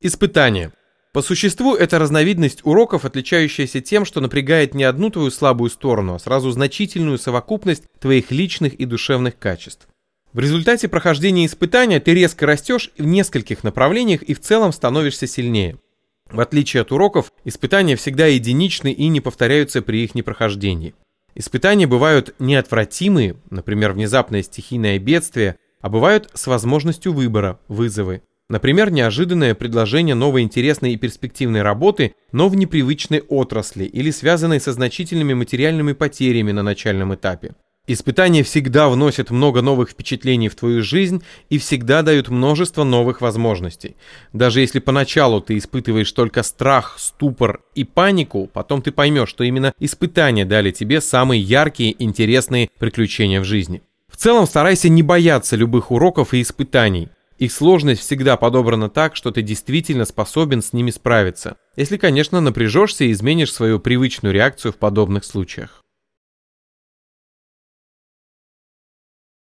Испытание. По существу это разновидность уроков, отличающаяся тем, что напрягает не одну твою слабую сторону, а сразу значительную совокупность твоих личных и душевных качеств. В результате прохождения испытания ты резко растешь в нескольких направлениях и в целом становишься сильнее. В отличие от уроков, испытания всегда единичны и не повторяются при их непрохождении. Испытания бывают неотвратимые, например, внезапное стихийное бедствие, а бывают с возможностью выбора, вызовы. Например, неожиданное предложение новой интересной и перспективной работы, но в непривычной отрасли или связанной со значительными материальными потерями на начальном этапе. Испытания всегда вносят много новых впечатлений в твою жизнь и всегда дают множество новых возможностей. Даже если поначалу ты испытываешь только страх, ступор и панику, потом ты поймешь, что именно испытания дали тебе самые яркие, интересные приключения в жизни. В целом старайся не бояться любых уроков и испытаний. Их сложность всегда подобрана так, что ты действительно способен с ними справиться. Если, конечно, напряжешься и изменишь свою привычную реакцию в подобных случаях.